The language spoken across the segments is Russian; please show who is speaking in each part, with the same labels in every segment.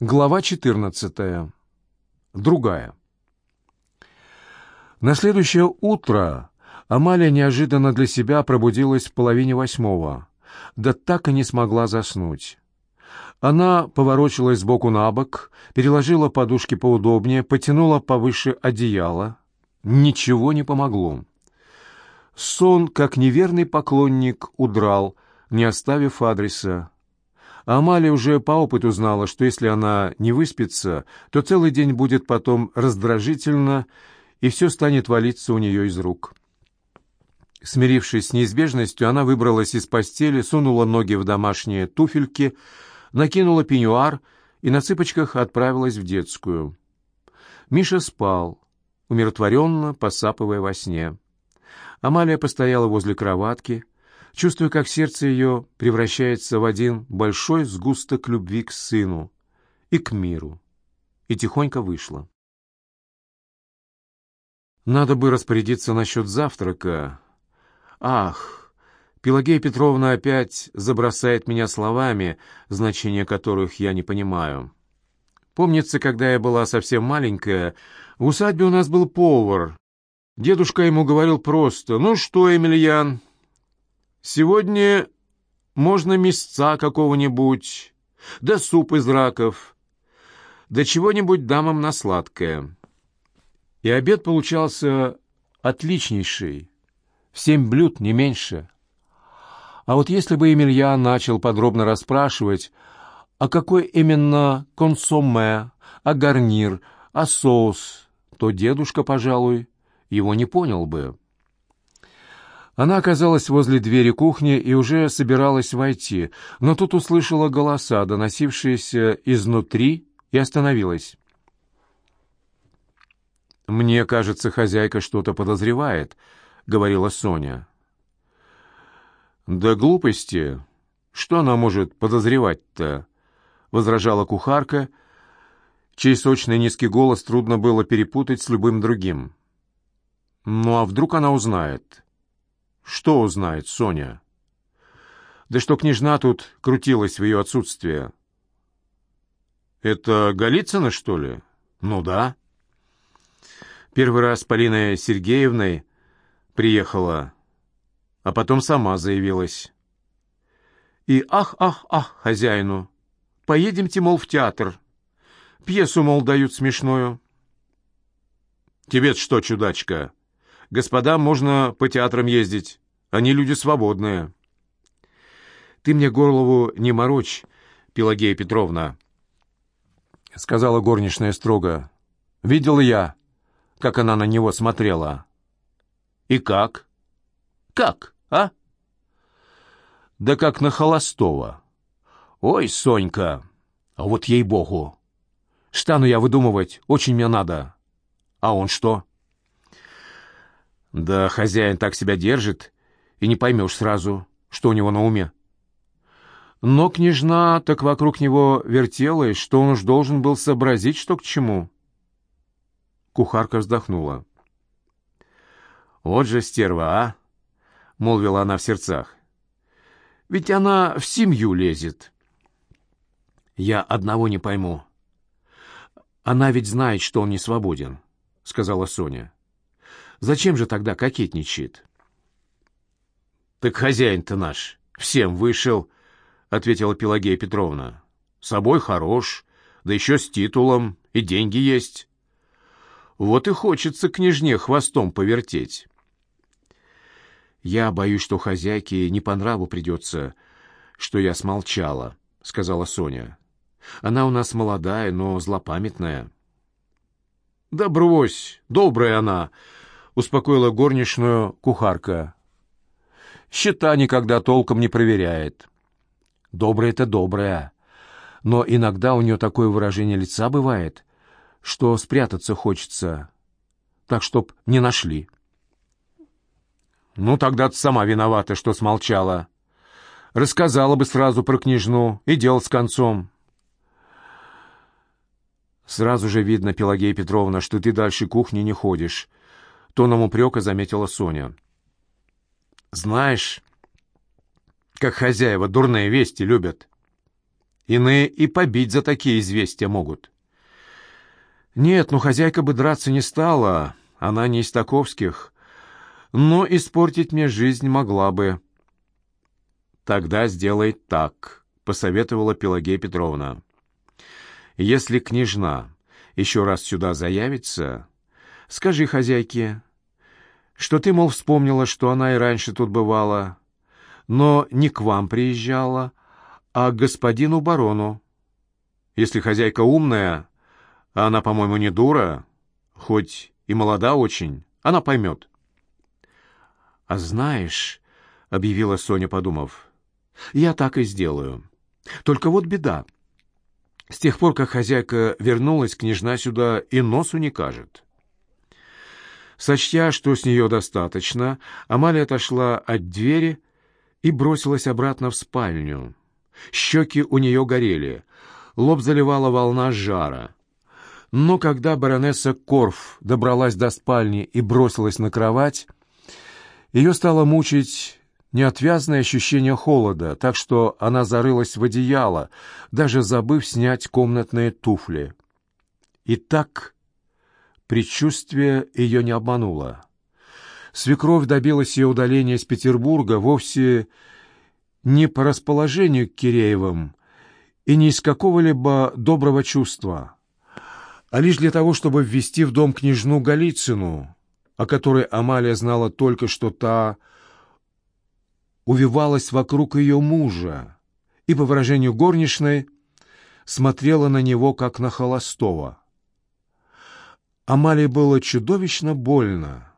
Speaker 1: Глава 14. Другая. На следующее утро Амалия неожиданно для себя пробудилась в половине восьмого, да так и не смогла заснуть. Она поворочилась сбоку на бок, переложила подушки поудобнее, потянула повыше одеяло. Ничего не помогло. Сон, как неверный поклонник, удрал, не оставив адреса. А Амалия уже по опыту знала, что если она не выспится, то целый день будет потом раздражительно, и все станет валиться у нее из рук. Смирившись с неизбежностью, она выбралась из постели, сунула ноги в домашние туфельки, накинула пеньюар и на цыпочках отправилась в детскую. Миша спал, умиротворенно посапывая во сне. Амалия постояла возле кроватки, чувствуя, как сердце ее превращается в один большой сгусток любви к сыну и к миру, и тихонько вышла. Надо бы распорядиться насчет завтрака. Ах, Пелагея Петровна опять забросает меня словами, значения которых я не понимаю. Помнится, когда я была совсем маленькая, в усадьбе у нас был повар. Дедушка ему говорил просто, «Ну что, Емельян, Сегодня можно мясца какого-нибудь, да суп из раков, да чего-нибудь дамам на сладкое. И обед получался отличнейший, семь блюд, не меньше. А вот если бы Емельян начал подробно расспрашивать, а какой именно консомме, а гарнир, а соус, то дедушка, пожалуй, его не понял бы. Она оказалась возле двери кухни и уже собиралась войти, но тут услышала голоса, доносившиеся изнутри, и остановилась. «Мне кажется, хозяйка что-то подозревает», — говорила Соня. «Да глупости. Что она может подозревать-то?» — возражала кухарка, чей сочный низкий голос трудно было перепутать с любым другим. «Ну а вдруг она узнает?» Что узнает Соня? Да что княжна тут крутилась в ее отсутствие. Это Голицына, что ли? Ну да. Первый раз Полина Сергеевной приехала, а потом сама заявилась. И ах-ах-ах хозяину, поедемте, мол, в театр. Пьесу, мол, дают смешную. тебе что, чудачка, господам можно по театрам ездить. Они люди свободные. Ты мне голову не морочь, Пелагея Петровна, — сказала горничная строго. Видел я, как она на него смотрела. И как? Как, а? Да как на Холостова. Ой, Сонька, а вот ей-богу. Стану я выдумывать, очень мне надо. А он что? Да хозяин так себя держит, и не поймешь сразу, что у него на уме. Но княжна так вокруг него вертелась, что он уж должен был сообразить, что к чему. Кухарка вздохнула. «Вот же стерва, а!» — молвила она в сердцах. «Ведь она в семью лезет». «Я одного не пойму. Она ведь знает, что он не свободен», — сказала Соня. Зачем же тогда кокетничает? «Так хозяин-то наш всем вышел», — ответила Пелагея Петровна. «Собой хорош, да еще с титулом, и деньги есть. Вот и хочется княжне хвостом повертеть». «Я боюсь, что хозяйке не по нраву придется, что я смолчала», — сказала Соня. «Она у нас молодая, но злопамятная». «Да брось, добрая она», успокоила горничную кухарка. «Счета никогда толком не проверяет». «Добрая-то добрая, но иногда у нее такое выражение лица бывает, что спрятаться хочется, так чтоб не нашли». «Ну, тогда ты сама виновата, что смолчала. Рассказала бы сразу про княжну и дел с концом». «Сразу же видно, Пелагея Петровна, что ты дальше кухни не ходишь», тоном упрека заметила Соня. «Знаешь, как хозяева дурные вести любят. Иные и побить за такие известия могут. Нет, ну хозяйка бы драться не стала, она не из таковских, но испортить мне жизнь могла бы. Тогда сделай так, посоветовала Пелагея Петровна. Если княжна еще раз сюда заявится, скажи хозяйке, что ты, мол, вспомнила, что она и раньше тут бывала, но не к вам приезжала, а к господину барону. Если хозяйка умная, а она, по-моему, не дура, хоть и молода очень, она поймет. — А знаешь, — объявила Соня, подумав, — я так и сделаю. Только вот беда. С тех пор, как хозяйка вернулась, княжна сюда и носу не кажет. Сочтя, что с нее достаточно, Амалия отошла от двери и бросилась обратно в спальню. Щеки у нее горели, лоб заливала волна жара. Но когда баронесса Корф добралась до спальни и бросилась на кровать, ее стало мучить неотвязное ощущение холода, так что она зарылась в одеяло, даже забыв снять комнатные туфли. И так предчувствие ее не обмануло. Свекровь добилась ее удаления из Петербурга вовсе не по расположению к Киреевым и не из какого-либо доброго чувства, а лишь для того, чтобы ввести в дом княжну Голицыну, о которой Амалия знала только, что та увивалась вокруг ее мужа и, по выражению горничной, смотрела на него, как на холостого. Амалии было чудовищно больно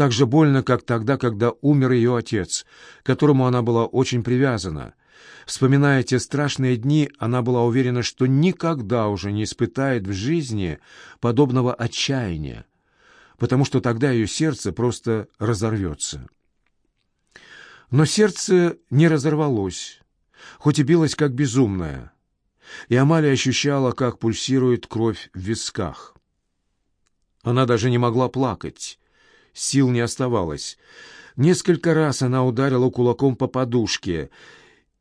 Speaker 1: так же больно, как тогда, когда умер ее отец, к которому она была очень привязана. Вспоминая те страшные дни, она была уверена, что никогда уже не испытает в жизни подобного отчаяния, потому что тогда ее сердце просто разорвется. Но сердце не разорвалось, хоть и билось как безумное, и Амалия ощущала, как пульсирует кровь в висках. Она даже не могла плакать, Сил не оставалось. Несколько раз она ударила кулаком по подушке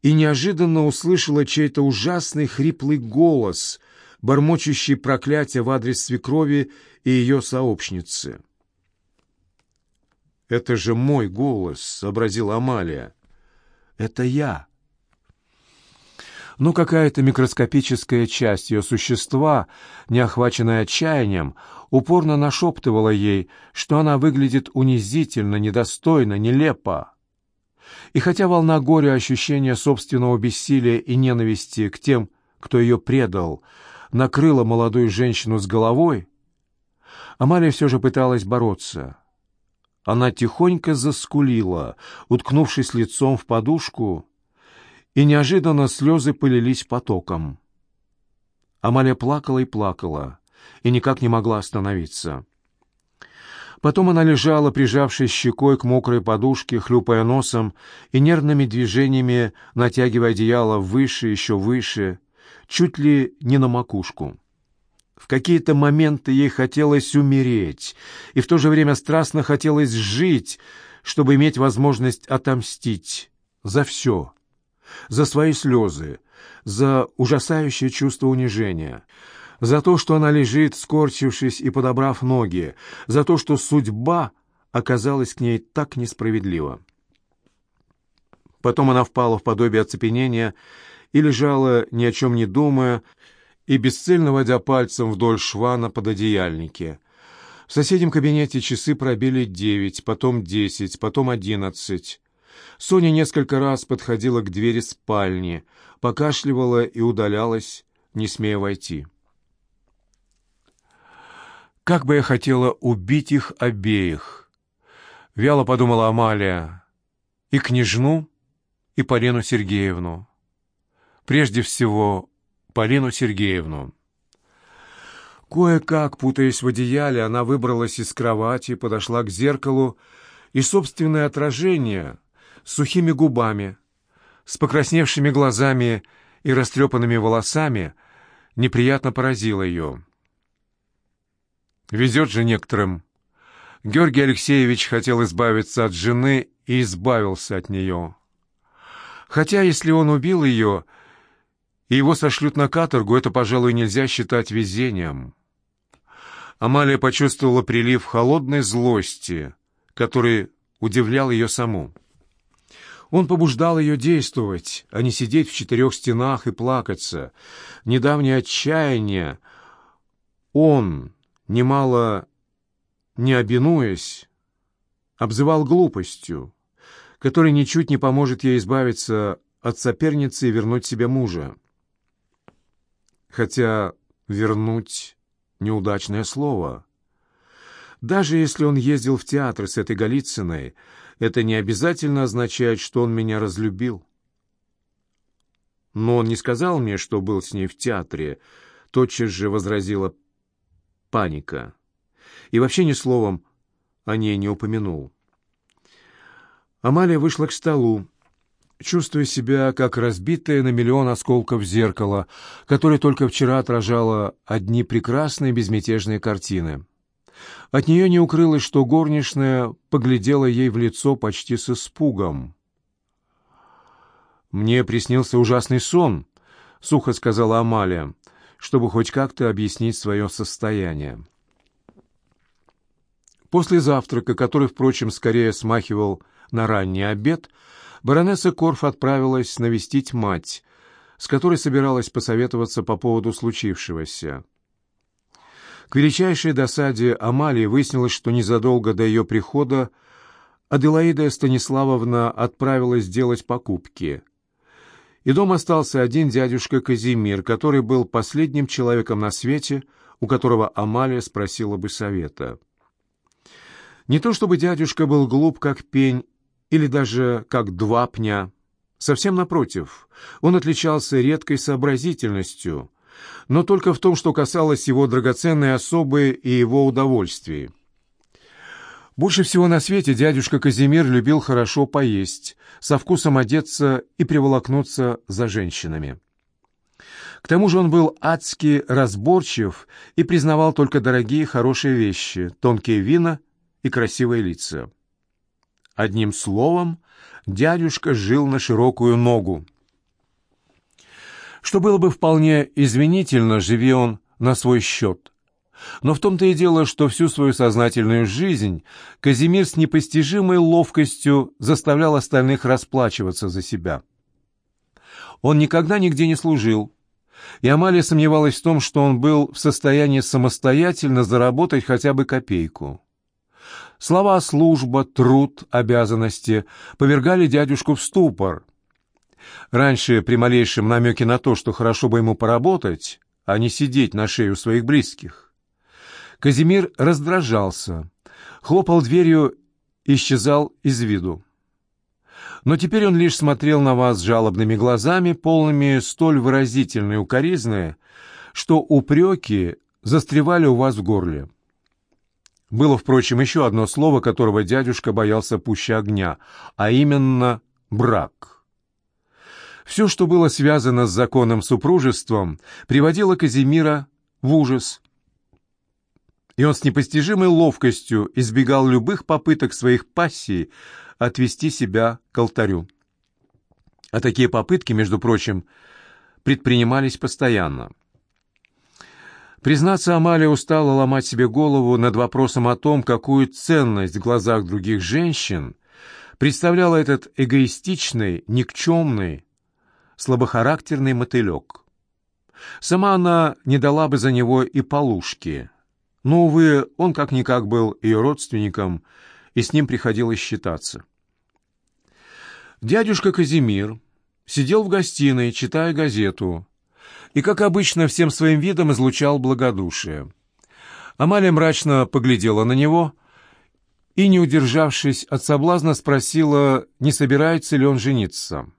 Speaker 1: и неожиданно услышала чей-то ужасный хриплый голос, бормочущий проклятие в адрес свекрови и ее сообщницы. «Это же мой голос», — сообразила Амалия. «Это я» но какая-то микроскопическая часть ее существа, не охваченная отчаянием, упорно нашептывала ей, что она выглядит унизительно, недостойно, нелепо. И хотя волна горя, ощущения собственного бессилия и ненависти к тем, кто ее предал, накрыла молодую женщину с головой, Амалия все же пыталась бороться. Она тихонько заскулила, уткнувшись лицом в подушку, и неожиданно слезы полились потоком. Амалия плакала и плакала, и никак не могла остановиться. Потом она лежала, прижавшись щекой к мокрой подушке, хлюпая носом и нервными движениями натягивая одеяло выше, еще выше, чуть ли не на макушку. В какие-то моменты ей хотелось умереть, и в то же время страстно хотелось жить, чтобы иметь возможность отомстить за все, за свои слезы, за ужасающее чувство унижения, за то, что она лежит, скорчившись и подобрав ноги, за то, что судьба оказалась к ней так несправедлива. Потом она впала в подобие оцепенения и лежала, ни о чем не думая, и бесцельно водя пальцем вдоль шва на пододеяльнике. В соседнем кабинете часы пробили девять, потом десять, потом одиннадцать. Соня несколько раз подходила к двери спальни, покашливала и удалялась, не смея войти. «Как бы я хотела убить их обеих!» — вяло подумала Амалия. «И княжну, и Полину Сергеевну. Прежде всего, Полину Сергеевну». Кое-как, путаясь в одеяле, она выбралась из кровати, подошла к зеркалу, и собственное отражение — сухими губами, с покрасневшими глазами и растрепанными волосами, неприятно поразило ее. Везет же некоторым. Георгий Алексеевич хотел избавиться от жены и избавился от нее. Хотя, если он убил ее, и его сошлют на каторгу, это, пожалуй, нельзя считать везением. Амалия почувствовала прилив холодной злости, который удивлял ее саму. Он побуждал ее действовать, а не сидеть в четырех стенах и плакаться. Недавнее отчаяние он, немало не обинуясь, обзывал глупостью, которая ничуть не поможет ей избавиться от соперницы и вернуть себе мужа. Хотя «вернуть» — неудачное слово. Даже если он ездил в театр с этой Голицыной, это не обязательно означает, что он меня разлюбил. Но он не сказал мне, что был с ней в театре, тотчас же возразила паника. И вообще ни словом о ней не упомянул. Амалия вышла к столу, чувствуя себя как разбитая на миллион осколков зеркало, которое только вчера отражало одни прекрасные безмятежные картины. От нее не укрылось, что горничная поглядела ей в лицо почти с испугом. «Мне приснился ужасный сон», — сухо сказала Амалия, чтобы хоть как-то объяснить свое состояние. После завтрака, который, впрочем, скорее смахивал на ранний обед, баронесса Корф отправилась навестить мать, с которой собиралась посоветоваться по поводу случившегося. К величайшей досаде Амалии выяснилось, что незадолго до ее прихода Аделаида Станиславовна отправилась делать покупки. И дома остался один дядюшка Казимир, который был последним человеком на свете, у которого Амалия спросила бы совета. Не то чтобы дядюшка был глуп, как пень, или даже как два пня. Совсем напротив, он отличался редкой сообразительностью — но только в том, что касалось его драгоценной особы и его удовольствий. Больше всего на свете дядюшка Казимир любил хорошо поесть, со вкусом одеться и приволокнуться за женщинами. К тому же он был адски разборчив и признавал только дорогие хорошие вещи, тонкие вина и красивые лица. Одним словом, дядюшка жил на широкую ногу что было бы вполне извинительно, живи он на свой счет. Но в том-то и дело, что всю свою сознательную жизнь Казимир с непостижимой ловкостью заставлял остальных расплачиваться за себя. Он никогда нигде не служил, и Амалия сомневалась в том, что он был в состоянии самостоятельно заработать хотя бы копейку. Слова «служба», «труд», «обязанности» повергали дядюшку в ступор, Раньше при малейшем намеке на то, что хорошо бы ему поработать, а не сидеть на шее у своих близких, Казимир раздражался, хлопал дверью исчезал из виду. Но теперь он лишь смотрел на вас жалобными глазами, полными столь выразительной укоризны, что упреки застревали у вас в горле. Было, впрочем, еще одно слово, которого дядюшка боялся пуще огня, а именно «брак». Все, что было связано с законом супружеством, приводило Казимира в ужас. И он с непостижимой ловкостью избегал любых попыток своих пассий отвести себя к алтарю. А такие попытки, между прочим, предпринимались постоянно. Признаться, Амалия устала ломать себе голову над вопросом о том, какую ценность в глазах других женщин представлял этот эгоистичный, никчемный, слабохарактерный мотылек. Сама она не дала бы за него и полушки. Но, увы, он как-никак был ее родственником, и с ним приходилось считаться. Дядюшка Казимир сидел в гостиной, читая газету, и, как обычно, всем своим видом излучал благодушие. Амалия мрачно поглядела на него и, не удержавшись от соблазна, спросила, не собирается ли он жениться.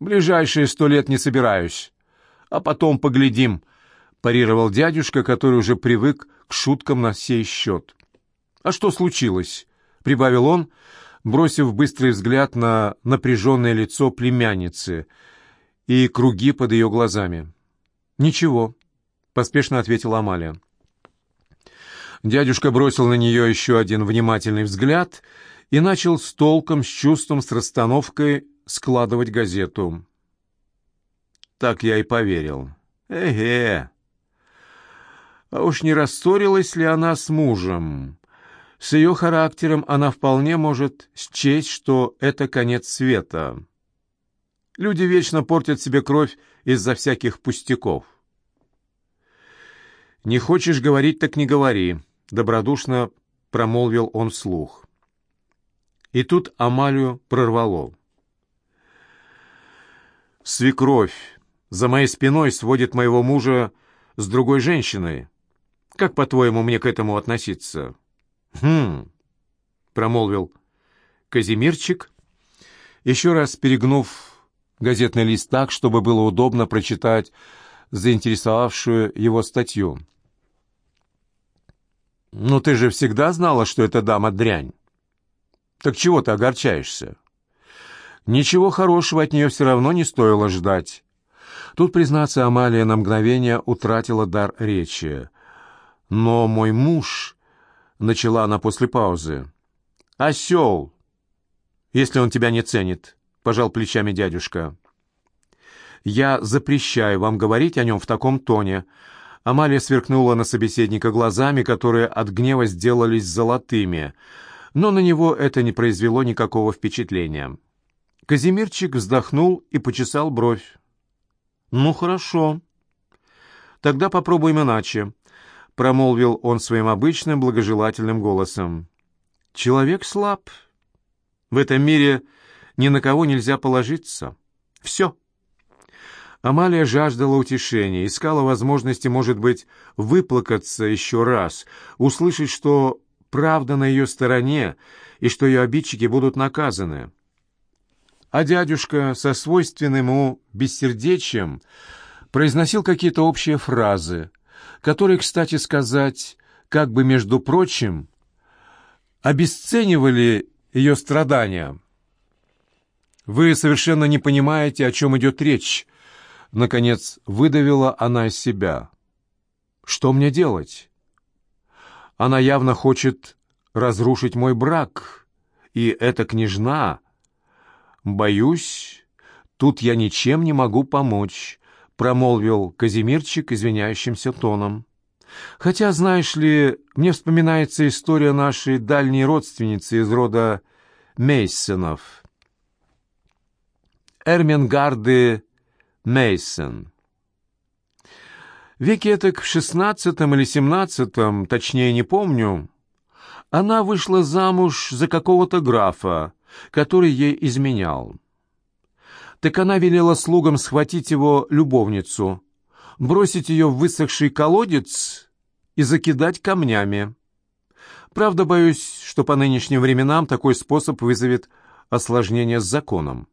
Speaker 1: Ближайшие сто лет не собираюсь. А потом поглядим, — парировал дядюшка, который уже привык к шуткам на сей счет. «А что случилось?» — прибавил он, бросив быстрый взгляд на напряженное лицо племянницы и круги под ее глазами. «Ничего», — поспешно ответила Амалия. Дядюшка бросил на нее еще один внимательный взгляд и начал с толком, с чувством, с расстановкой складывать газету. Так я и поверил. Эге. А уж не рассорилась ли она с мужем? С ее характером она вполне может счесть, что это конец света. Люди вечно портят себе кровь из-за всяких пустяков. «Не хочешь говорить, так не говори», — добродушно промолвил он вслух. И тут Амалию прорвало. «Свекровь за моей спиной сводит моего мужа с другой женщиной. Как, по-твоему, мне к этому относиться?» «Хм...» — промолвил Казимирчик, еще раз перегнув газетный лист так, чтобы было удобно прочитать заинтересовавшую его статью. «Ну ты же всегда знала, что эта дама дрянь. Так чего ты огорчаешься?» Ничего хорошего от нее все равно не стоило ждать. Тут, признаться, Амалия на мгновение утратила дар речи. «Но мой муж...» — начала она после паузы. «Осел! Если он тебя не ценит», — пожал плечами дядюшка. «Я запрещаю вам говорить о нем в таком тоне». Амалия сверкнула на собеседника глазами, которые от гнева сделались золотыми, но на него это не произвело никакого впечатления. Казимирчик вздохнул и почесал бровь. «Ну, хорошо. Тогда попробуем иначе», — промолвил он своим обычным благожелательным голосом. «Человек слаб. В этом мире ни на кого нельзя положиться. Все». Амалия жаждала утешения, искала возможности, может быть, выплакаться еще раз, услышать, что правда на ее стороне и что ее обидчики будут наказаны а дядюшка со свойственным ему бессердечием произносил какие-то общие фразы, которые, кстати сказать, как бы, между прочим, обесценивали ее страдания. «Вы совершенно не понимаете, о чем идет речь», — наконец выдавила она из себя. «Что мне делать? Она явно хочет разрушить мой брак, и эта княжна...» «Боюсь, тут я ничем не могу помочь», — промолвил Казимирчик извиняющимся тоном. «Хотя, знаешь ли, мне вспоминается история нашей дальней родственницы из рода Мейсонов. Эрмингарды Мейсон. Веки этак в шестнадцатом или семнадцатом, точнее не помню, она вышла замуж за какого-то графа, который ей изменял. Так она велела слугам схватить его любовницу, бросить ее в высохший колодец и закидать камнями. Правда, боюсь, что по нынешним временам такой способ вызовет осложнение с законом.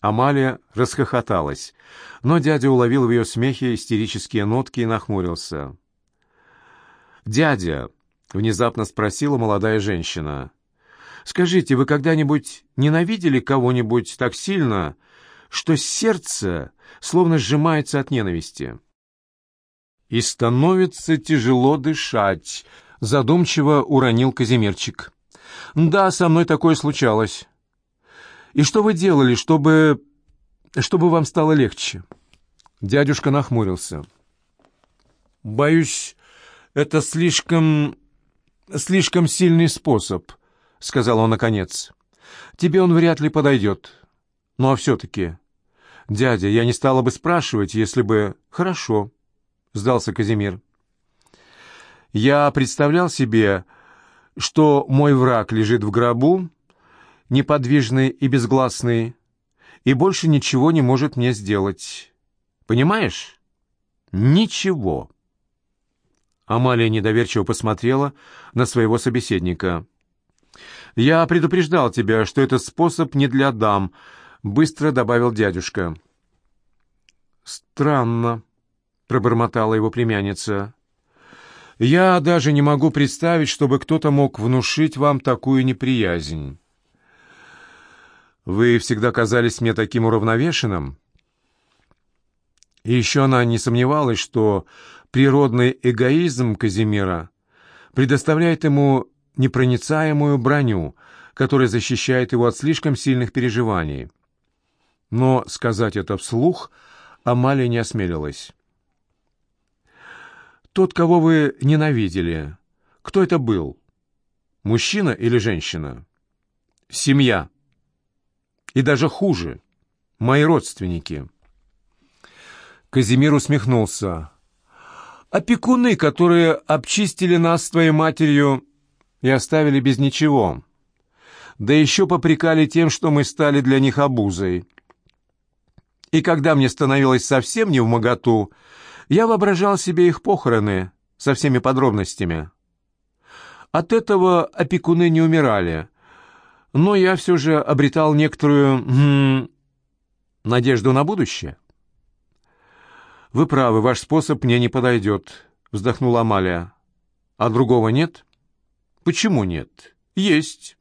Speaker 1: Амалия расхохоталась, но дядя уловил в ее смехе истерические нотки и нахмурился. «Дядя», — внезапно спросила молодая женщина, Скажите, вы когда-нибудь ненавидели кого-нибудь так сильно, что сердце словно сжимается от ненависти? И становится тяжело дышать, задумчиво уронил Казимирчик. Да, со мной такое случалось. И что вы делали, чтобы... чтобы вам стало легче? Дядюшка нахмурился. Боюсь, это слишком... слишком сильный способ —— сказал он наконец. «Тебе он вряд ли подойдет. Ну а все-таки...» «Дядя, я не стала бы спрашивать, если бы...» «Хорошо», — сдался Казимир. «Я представлял себе, что мой враг лежит в гробу, неподвижный и безгласный, и больше ничего не может мне сделать. Понимаешь? Ничего». Амалия недоверчиво посмотрела на своего собеседника. «Я предупреждал тебя, что этот способ не для дам», — быстро добавил дядюшка. «Странно», — пробормотала его племянница. «Я даже не могу представить, чтобы кто-то мог внушить вам такую неприязнь. Вы всегда казались мне таким уравновешенным». И еще она не сомневалась, что природный эгоизм Казимира предоставляет ему непроницаемую броню, которая защищает его от слишком сильных переживаний. Но сказать это вслух Амалия не осмелилась. «Тот, кого вы ненавидели, кто это был? Мужчина или женщина?» «Семья. И даже хуже. Мои родственники». Казимир усмехнулся. «Опекуны, которые обчистили нас с твоей матерью и оставили без ничего. Да еще попрекали тем, что мы стали для них обузой. И когда мне становилось совсем не в моготу, я воображал себе их похороны со всеми подробностями. От этого опекуны не умирали, но я все же обретал некоторую м надежду на будущее. «Вы правы, ваш способ мне не подойдет», — вздохнула Амалия. «А другого нет?» «Почему нет?» «Есть».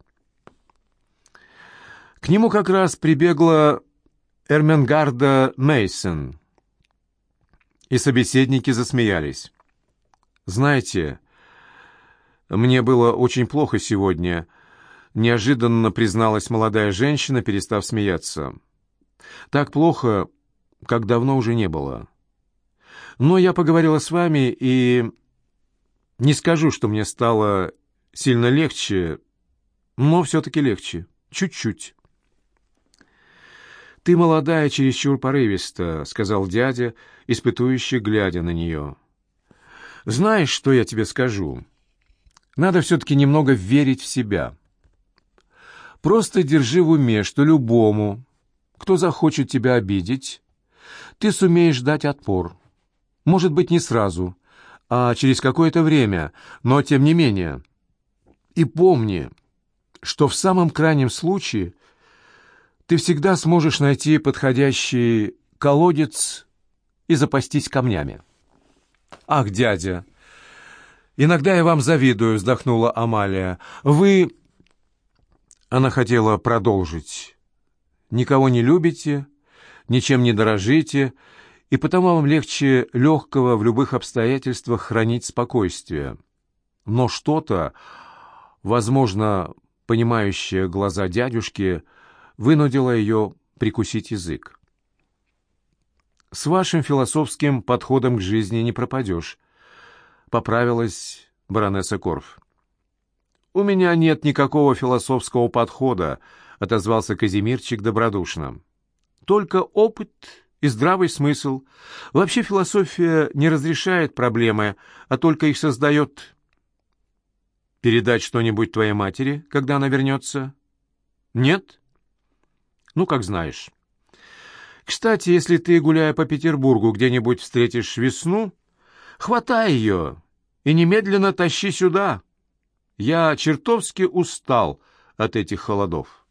Speaker 1: К нему как раз прибегла Эрменгарда Мейсон, и собеседники засмеялись. «Знаете, мне было очень плохо сегодня», — неожиданно призналась молодая женщина, перестав смеяться. «Так плохо, как давно уже не было. Но я поговорила с вами, и не скажу, что мне стало сильно легче, но все-таки легче, чуть-чуть». «Ты молодая, чересчур порывиста», — сказал дядя, испытующий, глядя на нее. «Знаешь, что я тебе скажу? Надо все-таки немного верить в себя. Просто держи в уме, что любому, кто захочет тебя обидеть, ты сумеешь дать отпор. Может быть, не сразу, а через какое-то время, но тем не менее. И помни, что в самом крайнем случае — ты всегда сможешь найти подходящий колодец и запастись камнями. «Ах, дядя! Иногда я вам завидую», — вздохнула Амалия. «Вы...» Она хотела продолжить. «Никого не любите, ничем не дорожите, и потому вам легче легкого в любых обстоятельствах хранить спокойствие. Но что-то, возможно, понимающее глаза дядюшки, — вынудила ее прикусить язык. «С вашим философским подходом к жизни не пропадешь», — поправилась баронесса Корф. «У меня нет никакого философского подхода», — отозвался Казимирчик добродушно. «Только опыт и здравый смысл. Вообще философия не разрешает проблемы, а только их создает». «Передать что-нибудь твоей матери, когда она вернется?» «Нет?» Ну, как знаешь. Кстати, если ты, гуляя по Петербургу, где-нибудь встретишь весну, хватай ее и немедленно тащи сюда. Я чертовски устал от этих холодов.